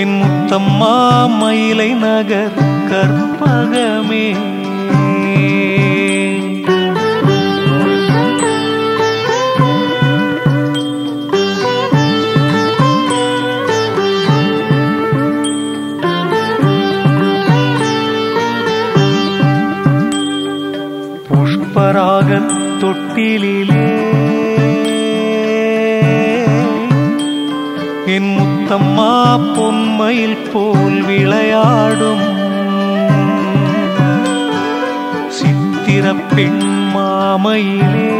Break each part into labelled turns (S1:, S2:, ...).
S1: என் முத்தம்மா மயிலை நகர் கற்பகமே. புஷ்பராக தொட்டிலே என் முத்தம்மா பொம்மையில் போல் விளையாடும். சித்திர பெண் மாமையிலே.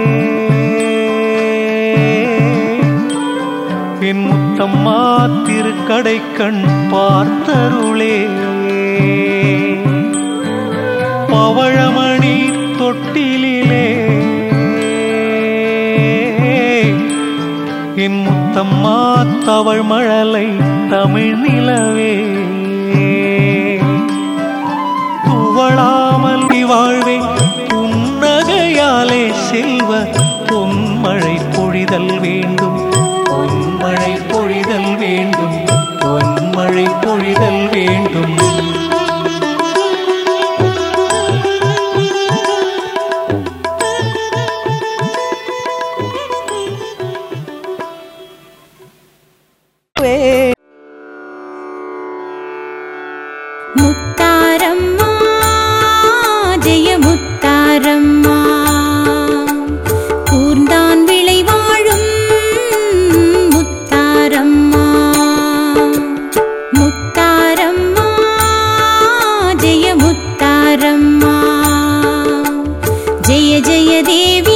S1: என் முத்தம்மா திருக்கடை கண் பார்த்தருளே. பவழமணி என் முத்தம்மா தவழ் மழலை தமிழ் நிலவே. துவளாமல் வாழ்வே புன்னகையாலே செல்வ பொன்மழை பொழிதல் வேண்டும். பொன்மழை பொழிதல் வேண்டும் பொன்மழை பொழிதல் வேண்டும். முத்தாரே
S2: முத்தாரம்மா ஜெய முத்தாரம்மா. கூர்ந்தான் விளை வாழும் முத்தாரம்மா. முத்தாரம்மா ஜெய முத்தாரம்மா. ஜெய ஜெய தேவி